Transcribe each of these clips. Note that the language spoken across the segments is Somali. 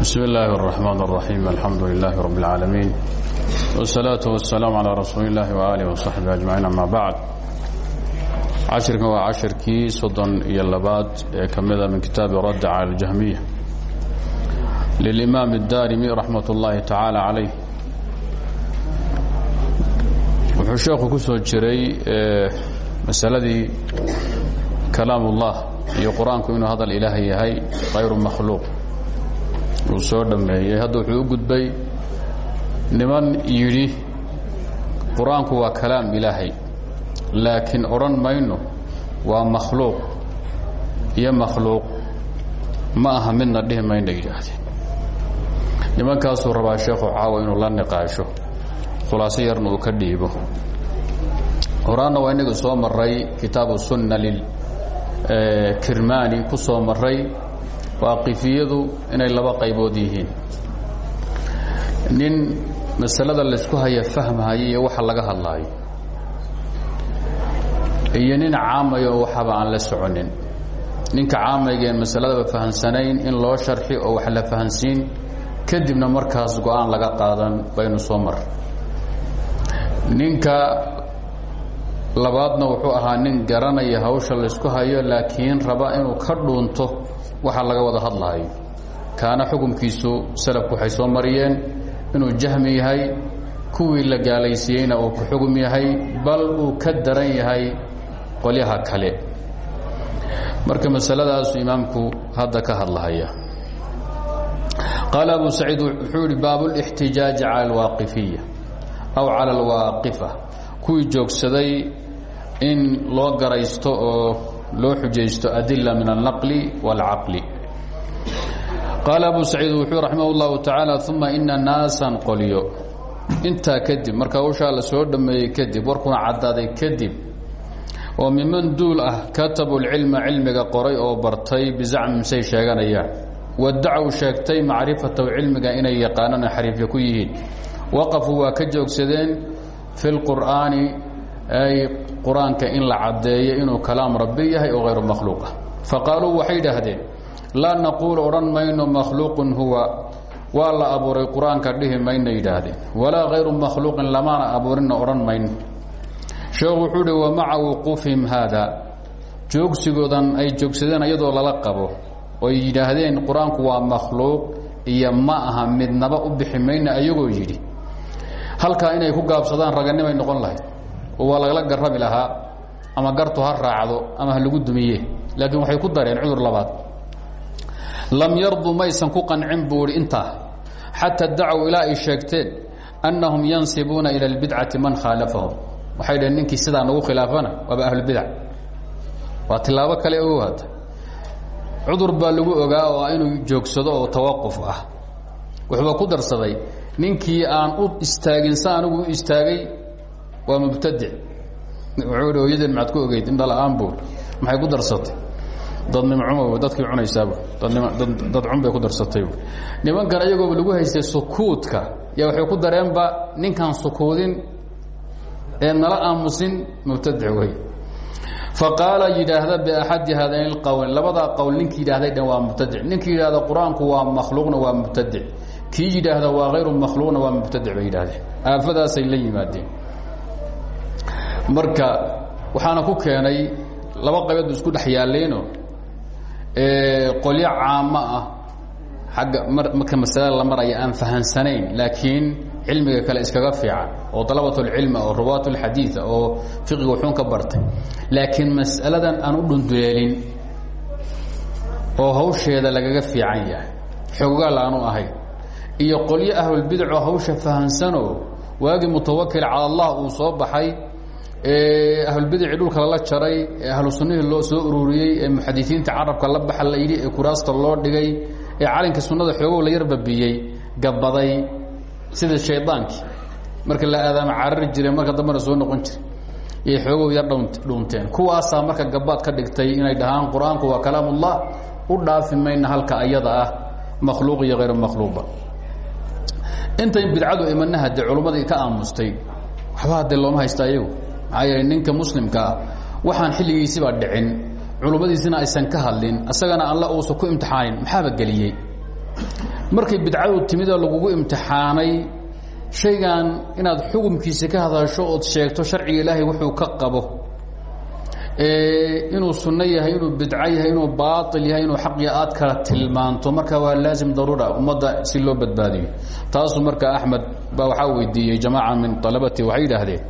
بسم الله الرحمن الرحيم الحمد لله رب العالمين والصلاة والسلام على رسول الله وآله وصحبه أجمعين أما بعد cashirkan waa cashirkii soddon iyo labaad ee ka mida min kitaabi radd cala اljahmiya lilimaam الdarimi raxmat اllahi tacaala calayh wuxuu sheekhu ku soo jiray masaladii kalaam ullah iyo qur-aanku inuu hadal ilaahay yahay kayru makhluuq uu soo dhammeeyey. Hadda wuxuu u gudbay niman yidhi qur'aanku waa kalaam ilaahay laakiin odhan mayno waa makhluuq iyo makhluuq ma aha midna dhihi mayna yidhaahdeen. Nimankaasuu rabaa sheekhu caawa inuu la niqaasho khulaaso yarna uu ka dhiibo. Horaanna waa inaga soo maray kitaabu sunna lilkirmaani ku soo maray waaqifiyadu inay laba qaybood yihiin. Nin masalada laysku haya fahmahaya iyo waxa laga hadlaayo. Iyo nin caamaya oo waxaba aan la soconin. Ninka caamaygaen masaladaba fahamsanayn in loo sharxi oo wax la fahansiin kadibna markaas go'aan laga qaadan baynu soo mar. Ninka labaadna wuxuu ahaa nin garanaya hawsha laysku hayo laakiin raba inuu ka dhuunto waxa laga wada hadlaayo kaana xukumkiisu salafku waxay soo mariyeen inuu jahmi yahay kuwii la gaalaysiiyeyna uu ku xugum yahay bal uu ka daran yahay qolyaha kale marka masaladaasu imaamku hadda ka hadlahaya qaala abu saciid wuxuu yihi baab اlاxtijaaji calى اlwaaqifiya aw calى اlwaaqifa kuwii joogsaday in loo garaysto oo loo xujaysto adila min alnaqli wاlcaqli qaala abu saciid wuxuu raximah اllahu tacaala uma ina naasan qolyo intaa kadib marka hawshaa la soo dhammeeyey kadib warkuna caddaaday kadib oo miman duul ah katabu lcilma cilmiga qoray oo bartay bizacmi misay sheeganayaan. Wadacow sheegtay macrifatahu cilmiga inay yaqaanana xariifya ku yihiin. Waqafuu waa ka joogsadeen fi ay qur'aanka in la caddeeyo inuu kalaam rabbi yahay oo hayru makhluuq ah. Faqaaluu waxay idhaahdeen laa naquulu odhan mayno makhluuqun huwa. Waa la abuuray qur'aanka dhihi mayna yidhaahdeen. Walaa hayru makhluuqin lamaana abuurinna odhan mayno sheekhu wuxuu uhi wa maca wuquufihim haada. Joogsigoodan ay joogsadeen iyadoo lala qabo oy yidhaahdeen qur'aanku waa makhluuq iyo ma aha midnaba u bixi mayna ayagoo yidhi. Halkaa inay ku gaabsadaan raganimay noqon lahayd oo waa lagala garrabi lahaa ama gartu ha raacdo ama lagu dumiye. Laakiin waxay ku dareen cudur labaad. Lam yardu maysan ku qancin buu ihi intaa xataa dacow ay sheegteen annahum yansibuuna ila اlbidcati man khaalafahum. Waxay dhaheen ninkii sidaa nagu khilaafana waaba ahlulbidac waa tilaabo kale o hadda cudur baa lagu ogaa oo inuu joogsado oo tawaquf ah. Wuxuuba ku darsaday ninkii aan u istaagin sa u istaagay waa mubtadic wuxuu hi hooyadeen maxaad ku ogeyd indhala-aan buur? Maxay ku darsatay? Dadnimcuma dadkii cunaysaaba. Dad cun bay ku darsatay. Nimankan iyagooba lagu haystay sukuudka yaa waxay ku dareenba ninkaan sukuudin ee nala aamusin mubtadic wey faqaala yidhaahda biaxadi haadayn اlqowl labadaa qowl ninkii yidhahday dhan waa mubtadic ninkii yidhahda qur'aanku waa makhluuqna waa mubtadic kii yidhaahda waa hayru makhluuqna waa mubtadic bay yidhahdeen aafadaasay la yimaadeen marka waxaana ku keenay laba qaybood bu isku dhex yaalleeno. Qolyo caamo ah. Agga marka masalada la maraya aan fahansanayn laakiin cilmiga kale iskaga fiican oo dalabatulcilma oo ruwaatulxadiida oo fiqiga wuxuun ka bartay. Laakiin mas'aladan aan u dhunduleelin oo hawsheeda lagaga fiican yahay xoogaal aanu ahayn iyo qolyo ahlulbidacoo hawsha fahansanoo waagii mutawakil cala allah uu soo baxay ee ahlulbidacii dhulka lala jaray ee ahlu sunnihii loo soo ururiyey ee muxadisiinta carabka la baxa la yidhi ee kuraasta loo dhigay ee calinka sunnada xoogow la yar babiyey gabaday sida shaydaankii marka la aadaama carari jiray marka dambena soo noqon jiray yay xoogow yar dhuunteen. Kuwaasaa marka gabaad ka dhigtay inay dhahaan qur'aanku waa kalaamullah u dhaafi mayna halka ayada ah makhluuq iyo hayru makhluuqa. Intay bidcadu imanaha dee culummadii ka aamustay waxba haddee looma haysta ayagu maxaa yeele ninka muslimka ah waxaan xilligiisibaa dhicin culummadiisina aysan ka hadlin isagana alla uusan ku imtixaanin maxaaba geliyey? Markay bidcadu timidoo lagugu imtixaanay shaygan inaad xukumkiisa ka hadasho ood sheegto sharciga ilaahay wuxuu ka qabo. Inuu sunno yahay inuu bidco yahay inuu baail yahay inuu xaqiya aad kala tilmaanto marka waa laazim daruura ummadda si loo badbaadiyo. Taasuu marka axmed baa waxaa weydiiyey jamaaca min alabati waxay yidhaahdeen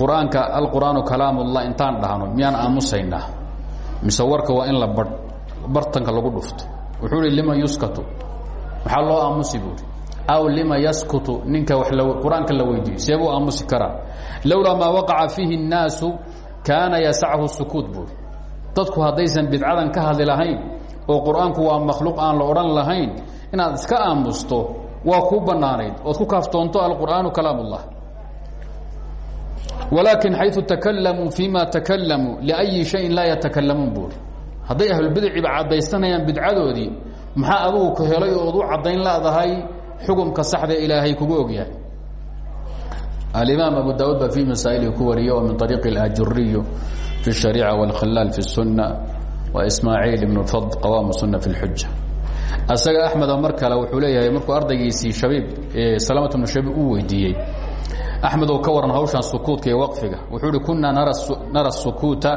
qur'aanka alqur'aanu kalaamullah intaan dhahno miyaan aamusaynaa? Mise warka waa in la ba bartanka lagu dhufto. Wuxuu hi lima yuskatu? Maxaa loo aamusi aw lima yaskutu? Ninka qur'aanka la weydiiyo seebuu aamusi karaa. Lowlaa maa waqaca fiihi الnaasu kaana yasachu sukuut buuri dadku haddaysan bidcadan ka hadli lahayn oo qur'aanku waa makhluuq aan la odhan lahayn inaad iska aamusto waa kuu bannaanayd. Ood ku kaaftoonto alqur'aanu kalaam ullah walaakin xayu takalamuu fima takalamuu liأyi shayin laa yatakalamuun buuri hadday ahlulbidciba caddaysanayaan bidcadoodii maxaa adugu ku helay ood u caddayn leedahay xukumka saxda ilaahay kugu ogyahay alimaam abu daud ba fi masaa'ilhi ku wariye oo min ariiq اlajuriyu fi الshariica wاlkhalaal fi الsuna wa ismaaciil ibn fadl qawaam suna fi اlxuja asaga axmed mar kale wuxuu leeyahay markuu ardaygiisii shabiib salamat bnu shabiib uu weydiiyey axmed ou ka waran hawshan sukuudka iyo waqfiga wuxuu uhi kunaa nara sukuuta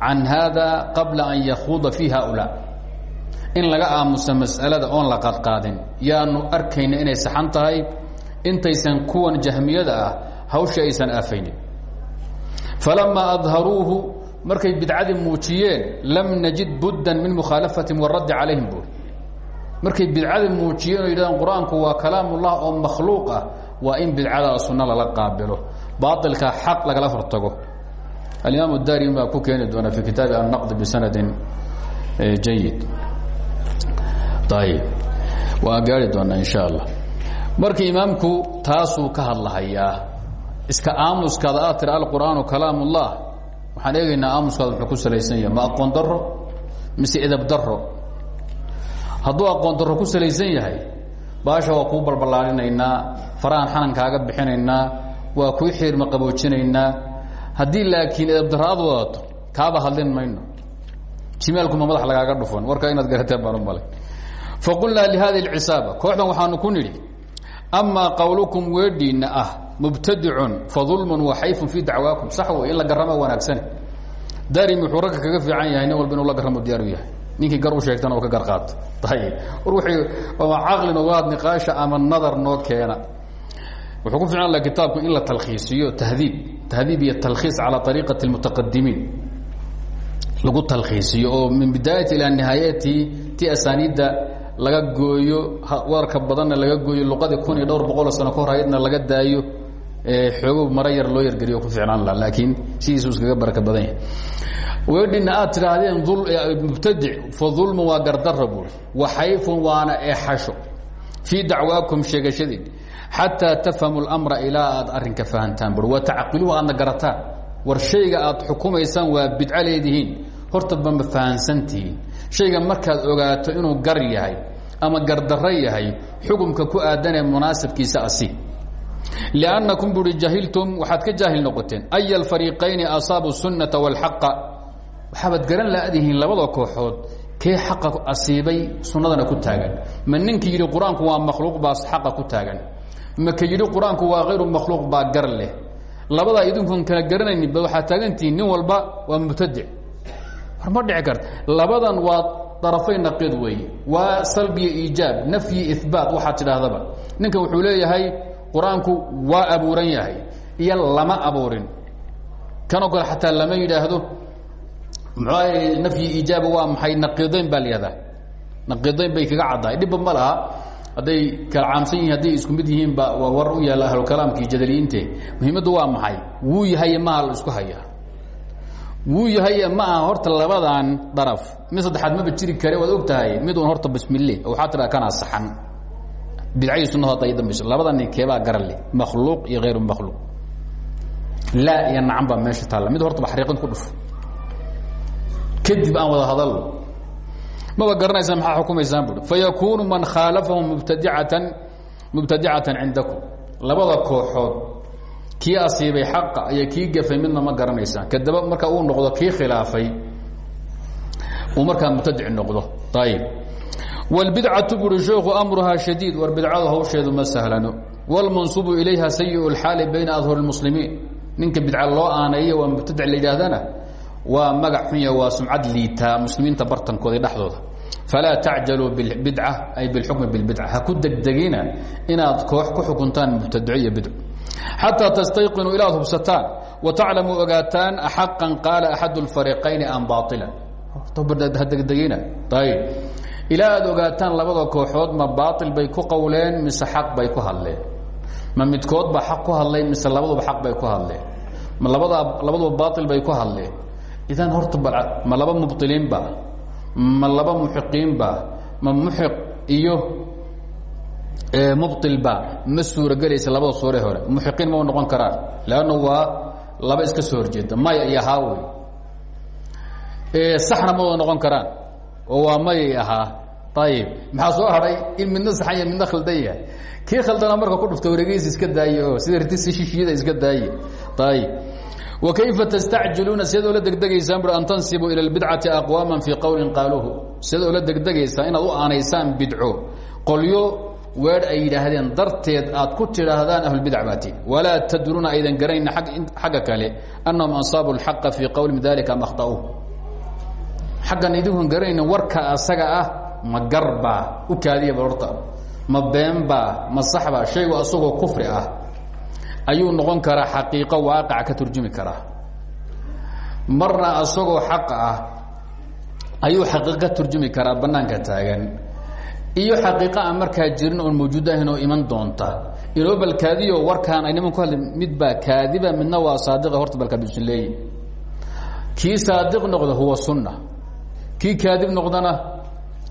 can haada qabla an yakhuuda fii haulaa in laga aamusa mas'alada oon la qadqaadin yaanu arkayna inay saxan tahay intaysan kuwan jahmiyada ah hawsha aysan aafaynin falamaa adharuuhu markay bidcadii muujiyeen lam najid buddan min mukhaalafatihim waraddi calayhim buuri markay bidcadii muujiyeen oo yidhahdeen qur'aanku waa kalaam ullah oo makhluuq ah waa in bidcada sunna lala qaabilo. Baailka xaq lagala hortago. Alimaam daarimi baa ku keeni doona fi kitaabi annaqd bisanadin jayid ayib waa gaari doonaa insha allah marka imaamku taasuu ka hadlahayaa iska aamuskaada aad tira alqur'aanu kalaam ullah waxaan eegaynaa aamuskaada wuxuu ku salaysan yahay ma aqoon daro edab daro hadduu aqoon daro ku salaysan yahay baasha waa kuu balballaarinaynaa farahan xanankaaga bixinaynaa waa kuu xiirma qaboojinaynaa haddii laakiin edab daro aad wadato kaaba hadlin mayno. Jimaalkuma madax lagaaga dhufan warkaa inaad garateen baan u malay. Faqulnaa lihadi اlcisaaba kooxdan waxaanu ku nidhi amaa qowlukum weedhiinna ah mubtadicun fadulmun waxayfun fii dacwaakum. Sax wey in la garrama wanaagsane darim wuxuu ragga kaga fiican yahay nin walba inuu la garramo diyaaru yahay ninkii gar u oo ka gar qaato. Ayib war ama caqli nogaad niqaasha ama nadar noo keena. Wuxuu ku fiican laha kitaabku in la talkhiisiyo tahdiib. Tahdiib iyo talkhiis calaa ariiqati اlmutaqadimiin lagu talkhiisiyo oo min bidaayati ilaa nihaayati ti asaaniidda laga gooyo warka badanna laga gooyo luqadii kun sano ka hor ayadna laga daayo xoogo maro yar loo yargeliyo ku ficnaan laha laakiin sidiisu iskaga baraka badan yahay. Weedhina aad tidhaahdeen mubtadic fa dulmun waa gardara buuri. Waxayfun waana eexasho fii dacwaakum sheegashadiin xataa tafhamu اlamra ilaa aad arrinka fahantaan bur wa tacqiluhu aadna garataan. War shayga aad xukumaysaan waa bidco leedihiin. Horta bama fahansantihiin. Shayga markaad ogaato inuu gar yahay ama gardarro yahay xukumka ku aadanee munaasabkiisa asi liannakum buuhi jahiltum waxaad ka jaahil noqoteen aya alfariiqayni asaabu sunnata wاlxaqa waxaabaad garan laadihiin labada kooxood kee xaqa asiibay sunnadana ku taagan ma ninkii yidhi qur'aanku waa makhluuq baa xaqa ku taagan ma ka yidhi qur'aanku waa hayru makhluuq baa gar leh labadaa idinkuon kala garanaynin ba waxaad taagantihiin nin walba waa mubtadic war ma dhici karta labadan waa darafay naqiid weeye waa salbiya iijaab nafyi ihbaat waxaad tidhaahdaba ninkan wuxuu leeyahay qur'aanku waa abuuran yahay iyo lama abuurin. Kanoo kale xataa lama yidhaahdo muxuu nafyi iijaaba waa maxay? Naqiidayn baa la yihahdaa naqiidayn bay kaga caddahay dhibba ma laha. Hadday kala caamsan yihiin hadday isku mid yihiin ba waa war u yaalla ahlukalaamkii jadaliyiinte muhiimaddu waa maxay? Wuu yahay maha la isku hayaa. Wuu yahay ma aha horta labadan daraf. Mid saddexaad maba jiri kare waad og tahay mid un horta bismille waxaa tiraa kanaa saxan bidcadii sunnada hadda ay dambayso. Labada nin keebaa garan leh makhluuq iyo hayru makhluuq. Laa iyo nacan baa meesha taalla. Mid horta baxriiqin ku dhufo kadib aan wada hadalno maba garanaysaa maxaa xukumaysaan bui fayakuunu man khaalafahum mubtadicatan mubtadicatan cindakum. Labada kooxood kii asiibay xaqa iyo kii gafay midna ma garanaysaan. Kadaba marka uu noqdo kii khilaafay uu markaa mubtadic noqdo. Ayib wاlbidcaةu buri sheekhu amruhaa shadiid war bidcadu hawsheedu ma sahlano wاlmansubu ilayha sayi اlxaali bayna adhur اlmuslimiin ninka bidca loo aaneeyo waa mubtadac la yidhaahdana waa magac xunya waa sumcad liitaa muslimiinta bartankooda dhexdooda falaa tacjaluu bidca ay bilxukmi biاlbidca ha ku degdegina inaad koox ku xukuntaan mubtadaco iyo bidc xataa tastayqinuu ilaad hubsataan wataclamuu ogaataan axaqan qaala axad اlfariqayni am baila ha degdegina ayb ilaa aad ogaataan labada kooxood ma baail bay ku qowleen mise xaq bay ku hadleen. Ma midkood baa xaq ku hadlay mise labaduba xaq bay ku hadleen. Ma labada labaduba baail bay ku hadleen. Idan horta ma laba mubطiliinba ma laba muxiqiinba ma muxiq iyo mubطilba ma suuragelaysa labada suure hore. Muxiqiin ma noqon karaan lanna waa laba iska soo horjeeda maya iyo haawey saxna ma wada noqon karaan oo waa mayay ahaa. Ayib maxaa soo haray? In midna saxan ya midna khaldan yahay kii khaldana marka ku dhufta wareegeysa iska daaye oo sida ritisi shishiyada iska daaye ayib wakayfa tastacjiluuna? Sidaad oola degdegaysaan bur an tansibuu ila lbidcati aqwaama fii qowlin qaaluuhu. Sidaad oola degdegaysaan inaad u aanaysaan bidco. Qolyo weer ay yidhaahdeen darteed aad ku tidhaahdaan ahlulbidac baati. Walaa tadruuna aydan garanayna xagga kale. Annahum ansaabu lxaqa fii qowlihim dalika am akhta'uuh xaggan idinkuan garanayna warka asaga ah ma garbaa u kaadiyaba horta. Ma beenbaa ma saxbaa shaygu asagoo kufri ah. Ayuu noqon karaa xaqiiqo waaqaca ka turjumi karaa marna asagoo xaq ah ayuu xaqiiqo ka turjumi karaa bannaanka taagan. Iyo xaqiiqa aan markaa jirin oon mawjuud ahayn oo iman doonta. Inoo balkaadiyo warkaan ay niman ku hadli mid baa kaadiba midna waa saadiqa horta balkaadusleeyi kii saadiq noqda huwa sunna kii kaadib noqdana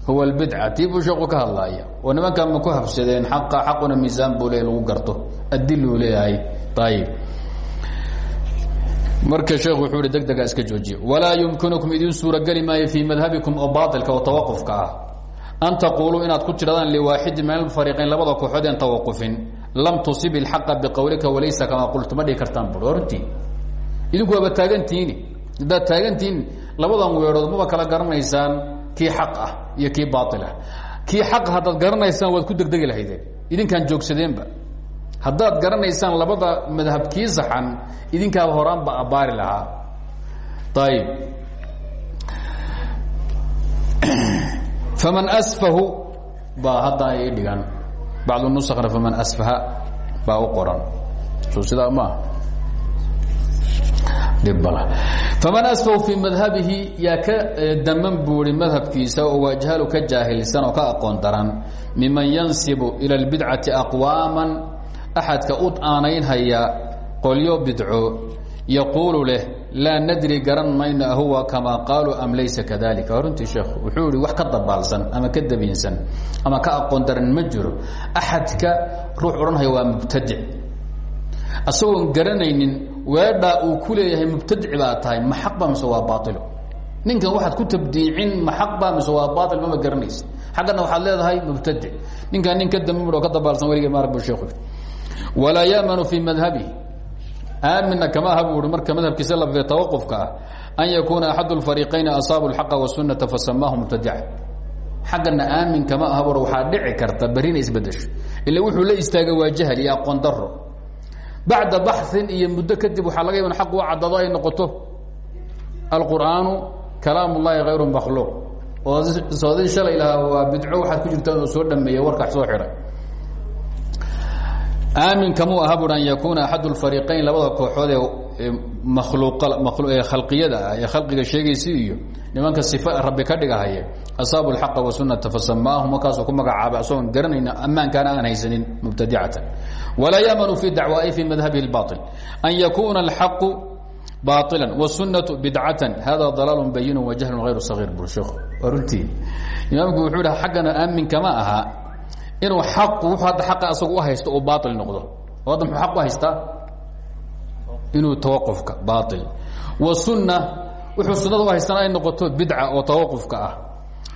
huwa albidca. Tii buu sheeku ka hadlaaya. Oo nimankan ma ku habsadeen xaqa xaquna miisaan buu le lagu garto. Adiluu leeyahay. Ayib marka sheekhu wuxuu hi deg dega iska joojiye. Walaa yumkinukum idin suurageli maayo fii madhabikum oo baailka oo tawaqufka ah. An taquuluu inaad ku tidhahdaan liwaaxidi min alfariqayn labada kooxood en tawaqufin. Lam tusib ilxaqa biqowlika walaysa kamaa qultu. Ma dhihi kartaan bur runtii idinku waaba taagantiini. Haddaad taagantihiin labadan weedhood maba kala garanaysaan kii xaq ah iyo kii baail ah. Kii xaq haddaad garanaysaan waad ku degdegi lahaydeen. Idinkaan joogsadeenba. Haddaad garanaysaan labada madhab kii saxan idinkaaba horaanba abbaari lahaa. Ayib faman asfahu baa hadda ay dhigan bacdu nusakna faman asfaha baa u qoran. Soo sidaa maaha faman asfahu fii madhabihi yaa ka daman buuri madhabkiisa oo waajhalu ka jaahilsan oo ka aqoon daran miman yansibu ila اlbidcati aqwaaman axadka u aanaynhaya qolyo bidco yaquulu leh laa nadri garan mayno ahuwa kamaa qaaluu am laysa kadalika runtii sheekhu wuxuu wax ka dabaalsan ama ka dabiinsan ama ka aqoon daran ma jiro. Axadka ruux odhanhaya waa mubtadic. Asagoon garanaynin weedhaa uu ku leeyahay mubtadici baa tahay ma mise waa baailo ninkan waxaad ku tabdiicin ma mise waa baail mama garanaysa. Xaggana waxaad leedahay mubtadic. Ninkaan nin ka ka dabaalsan weligee maarag bu sheekhu walaa yamanu fii madhabihi kama aha marka madhabkiisa lafdiga tawaqufka ah an yakuuna axad اlfariiqayni asaabu اlxaqa wasunata fasamaahu mubtadica xaggana aamin kama aha bur dhici karta berrina isbedesho. Ila wuxuu la istaaga waa aqoon daro bacda baxin iyo muddo kadib waxaa laga yaban aq u caddado ay noqoto. Alqur'aanu kalaam ullahi hayru makhluuq oo soodii shalay lahaa waa bidco waxaad ku jirta inuu soo dhameeyey warkax soo xidhay. Aamin kamuu aha bur an yakuuna axad اlfariiqayn labada kooxood ee khalqiyada ah ee khalqiga sheegaysa iyo nimanka sifa rabbi ka dhigahaya asaabu lxaqa wasunata fasamaahu markaasuu ku magacaabay asagoon garanayna ammaankaana aan haysanin mubtadicatan walaa yaamanu fi dacwaai fi madhabihi اlbail an yakuuna alxaqu baila wsunnatu bidcatan hada dalaalu bayinu wajahlu hayru sagiir bushik waa runtii. Imaamku wuxuu dha xaggana aaminkaama aha inuu xaqu wuxuu hadda aqa asagu haysto uu baail noqdo. Oo hadda muxuu inuu tawaqufka baail wasunna wuxuu sunnada u haystana ay noqoto bidca oo tawaqufka ah.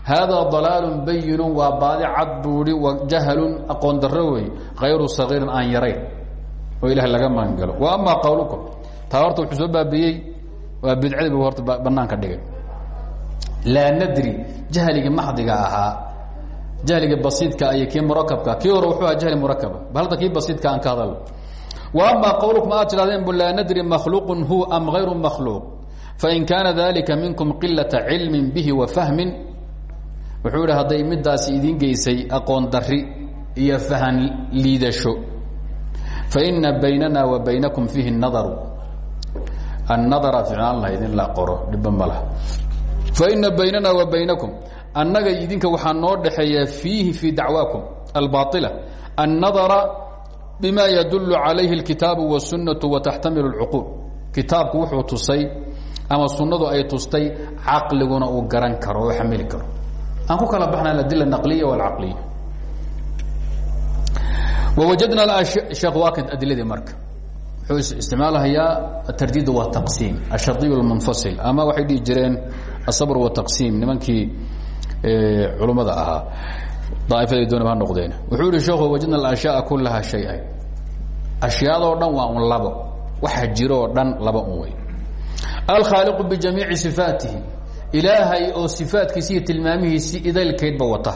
Haadaa dalaalun bayinun waa baadi cad buuhi wa jahlun aqoon darro wey hayru sagiirin aan yarayn oo ilahay laga magangalo wa amaa qawlukum taa horta wuxuu soo baabiyey waa bidcadii bu horta banaanka dhigay. Laa nadri jahligii maxdiga ahaa jahliga basiidka iyo kii murakabka kii hore wuxuu aha jahli murakaba bal hadda kii basiidka aan ka hadalno ama qowlukum aad tidhahdeen bu laa nadri makhluuqun huwa am hayru makhluuq? Fain kaana dalika minkum qilata cilmin bihi wa fahmin wuxuu idhi hadday midaasi idiin geysay aqoon dari iyo fahan liidasho. Faina baynana wa baynakum fiihi nadaru annadara ficlaan lahayd in la qoro dhibba ma laha. Faina baynana wa baynakum annaga idinka waxaa noo dhexeeya fiihi fii dacwaakum albaaila annadara bima yadulu calayhi اlkitaabu wالsunaةu wataxtamilu اlcuquul kitaabku wuxuu tusay ama sunnadu ay tustay caqliguna uu garan karo oo xamili karo aan ku kala baxna aladila naqliya wاlcaqliya wawajadna sheekh waakid adiladii marka wuxuu isticmaalahayaa atardiid wataqsiim ashadiy اlmunfasil ama waxay dhihi jireen asabr wataqsiim nimankii culummada ahaa daaifada doonaba ha noqdeen. Wuxuu yihi sheekhu wajadna alashyaaa kulaha shay-an. Ashyaadoo dhan waa un labo waxa jiro oo dhan laba un wey. Alkhaaliqu bijamiici sifaatihi. Ilaahay oo sifaatkiisi iyo tilmaamihiisi idaylkeydba wata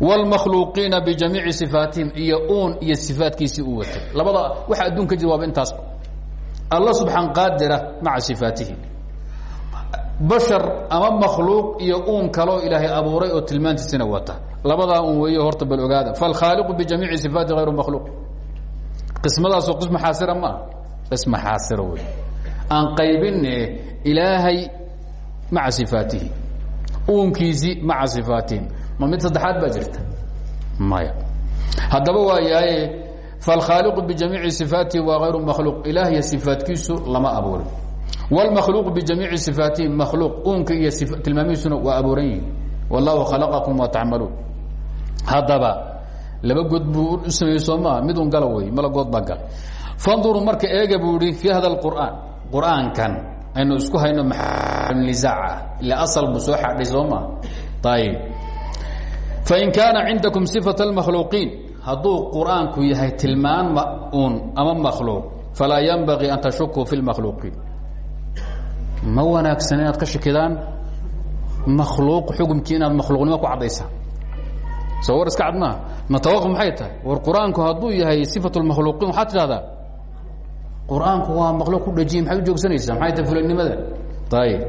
wاlmakhluuqiina bijamiici sifaatihim iyo uun iyo sifaatkiisii u watay labada waxa adduun ka jira waaba intaas alla subxaan qaadira maca sifaatihi bashar ama makhluuq iyo uun kaloo ilaahay abuuray oo tilmaantiisina wata labadaa un weey horta bal ogaada. Falkhaaliqu bijamiici sifaati hayru makhluuq. Qismadaaso qismo xaasira maaha qismo xaasira wey aan qaybine ilaahay maca sifaatihi. Uunkiisi maca sifaatihi ma mid saddexaad baa jirta? Maya. Haddaba waa yaaye falkhaaliqu bijamiici sifaatihi waa hayru makhluuq. Ilaah iyo sifaatkiisu lama abuurin. Wاlmakhluuqu bijamiici sifaatihi makhluuq. Uunka iyo tilmaamihiisuna waa abuuran yihiin wallahu khalaqakum wa tacmaluun haddaba laba good buu u sameeyey sooma midun gala wey malagood baa galay fanduruu marka eega buu ihi fii hada qur'aan. Qur'aankan aynu isku hayno manisaaca ila asal buu soo xadhay sooma. Ayib fain kaana cindakum sifat اlmakhluuqiin hadduu qur'aanku yahay tilmaan un ama makhluuq falaa yanbagii an tashukuu fi اlmakhluuqiin ma wanaagsan inaad ka shakidaan? Makhluuq xukumkii inaad makhluuqnimo ku caddaysaan soo war iska cad maaha matawaqf maxay tahay? War qur'aanku hadduu yahay sifat lmakhluuqiin waxaad tidhahdaa qur'aanku waa makhluuq ku dhajiye maxay u joogsanaysaa? Maxay tahay fulanimada? Ayib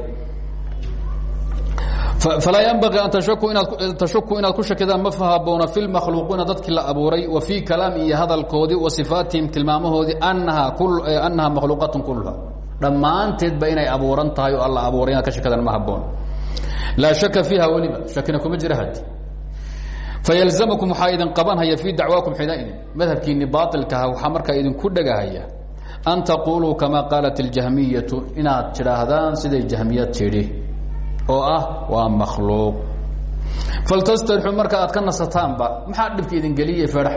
falaa yanbaii an tashaku inaad ku shakidaan ma fahaboona fi lmakhluuqiina dadkii la abuuray wa fii kalaam iyo hadalkoodii wa sifaatihim tilmaamahoodii annahaa eh, makhluuqatun kulluha. Dhammaanteed ba inay abuuran tahay oo alla abuuray inaad ka shakadaan ma haboon laa shaka fiiha weliba. Shakina kuma jira had fayalzamkum waxaa idin qabanhaya fii dacwaakum xinaidin madhabkiini baailkaha waxaa markaa idinku dhegahaya an taquluu kama qaalat اljahmiyatu inaad tidhaahdaan siday jahmiyad tidhi oo ah waa makhluuq faltastarixuu marka aad ka nasataanba maxaa dhibka idin geliyay feedh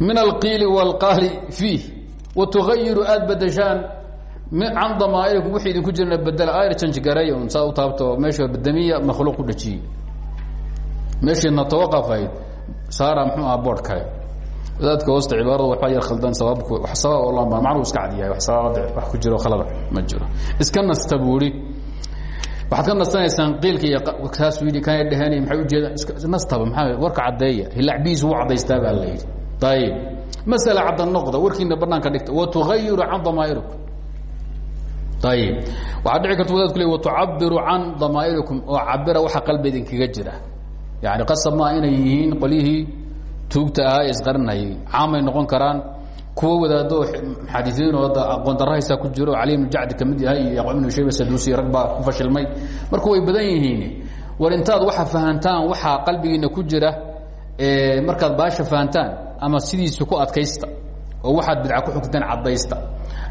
min alqiili wاlqaali fiih watugayiru aad bedeshaan can damaa'irikum wixii idinku jirana bedela ayr janjgareey un saa meesha badamiya makhluuq ku meeshii natawaqafayd saara muxuu aha boodh hoosta cibaarada waxbaa yar khaldan sababku wax sabab oo lama macnuu iska cad wax sababada wax ku jiro khalada ma jiro. Iska nasta buuri waxaad ka nastanaysaan qiilka iyo kaasuu yidhi kana dheheenay maxay ujeedaan nastaba maxaa warka caddeeya hilacbihiis wuu caddaystaa baa la yidhi. Masala cadda noqda warkiina banaanka dhigta watugayiru can damaa'irikum. Ayib waxaa dhici karta wadaadku le watucabiru can damaa'irikum oo cabira waxa qalbi idinkaga jira yani qasab maa inay yihiin qolyihii tuugta ahaa ee isqarinayay caamay noqon karaan kuwa wadaado xadiiin oo aqoon darahaysaa ku jiro. Cali ibnu jacdi ka mid yahay iyo yaqub ibnu shayba saduusi rag baa ku fashilmay. Marka way badan yihiin. War intaad waxa fahantaan waxaa qalbigiina ku jira markaad baasha fahantaan ama sidiisa ku adkaysta oo waxaad bidca ku xugteen caddaysta.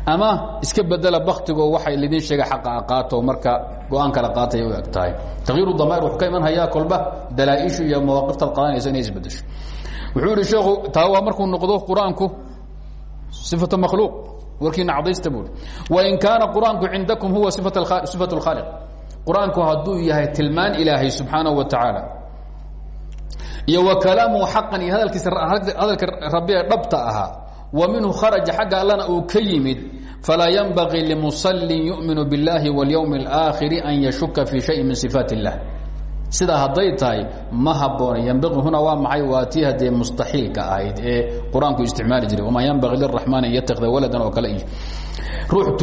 Ama iska bedela baktigo waxa lidin sheega xaqa a qaato marka go'aan kala qaataya u eg tahay takyiiru damaa'ir wuxuu ka iman hayaa kolba dalaa-ishu iyo mawaaqiftaad qaadanayso inay isbedesho wuxuu yidhi sheekhu taa waa markuu noqdo qur'aanku sifatu makhluuq warkiina cadaysta buui wain kaana qur'aanku cindakum huwa sifat اlkhaaliq qur'aanku hadduu yahay tilmaan ilaahay subxaanaه wa tacaala. Iyo wa kalaamuhu xaqan iyo hadalkiisa hadalka rabi ee dhabta ahaa wa minhu kharaجa xagga allana uu ka yimid falaa ynbaغii لmuصلin yuؤmin bالlahi واليوم الآkhir an yashuka fي شhayءi min صiفaaت الlah sidaa hadday tahay ma haboona ymbai huna waa maxay waa tii haddee mustaxiilka ahayd ee qur-aanku isticmaali jiray wamaa ynbagi liraxmaan an yatakida waladan oo kale iyo ruux